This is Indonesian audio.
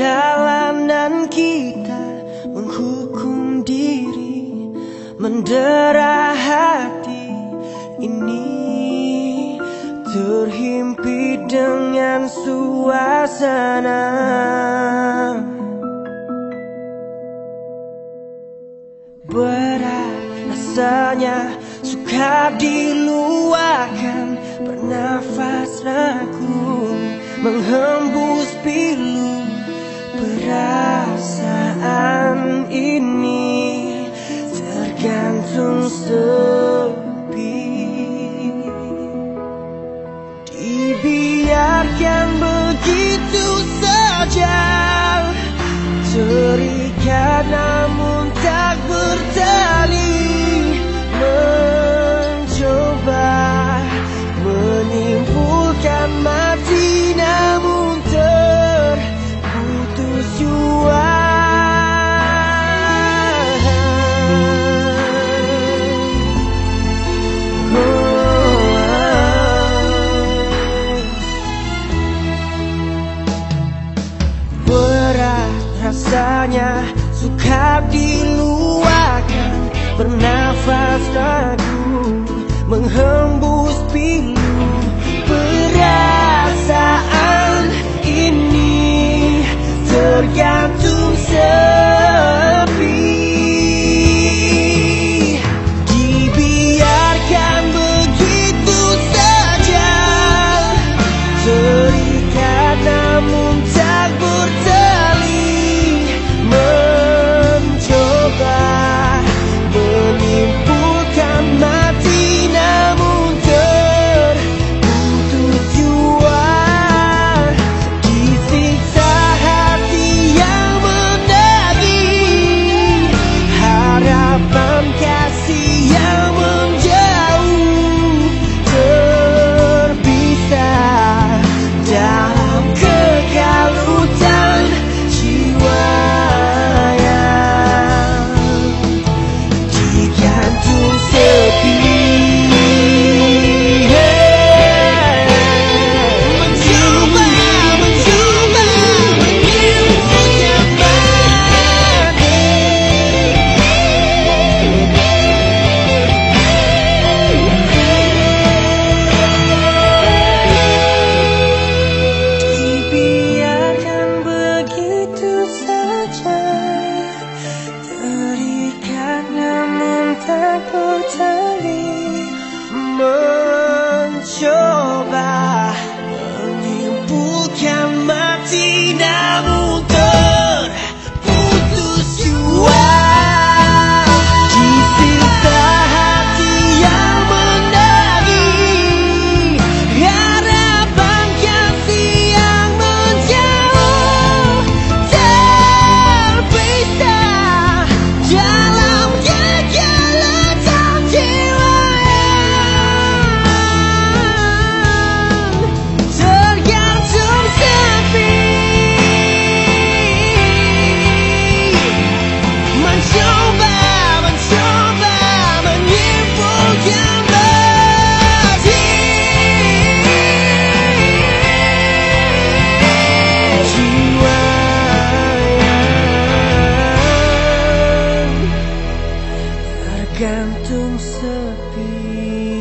Perjalanan kita menghukum diri Mendera hati. Ini Terhimpit dengan suasana. Berat rasanya suka diluahkan Bernafas ragu menghembus Perasaan ini tergantung sepi. Dibiarkan begitu saja Terikat namun rasanya suka diluahkan. Bernafas ragu menghembus pilu. Perasaan ini tergantung Gantung sepi.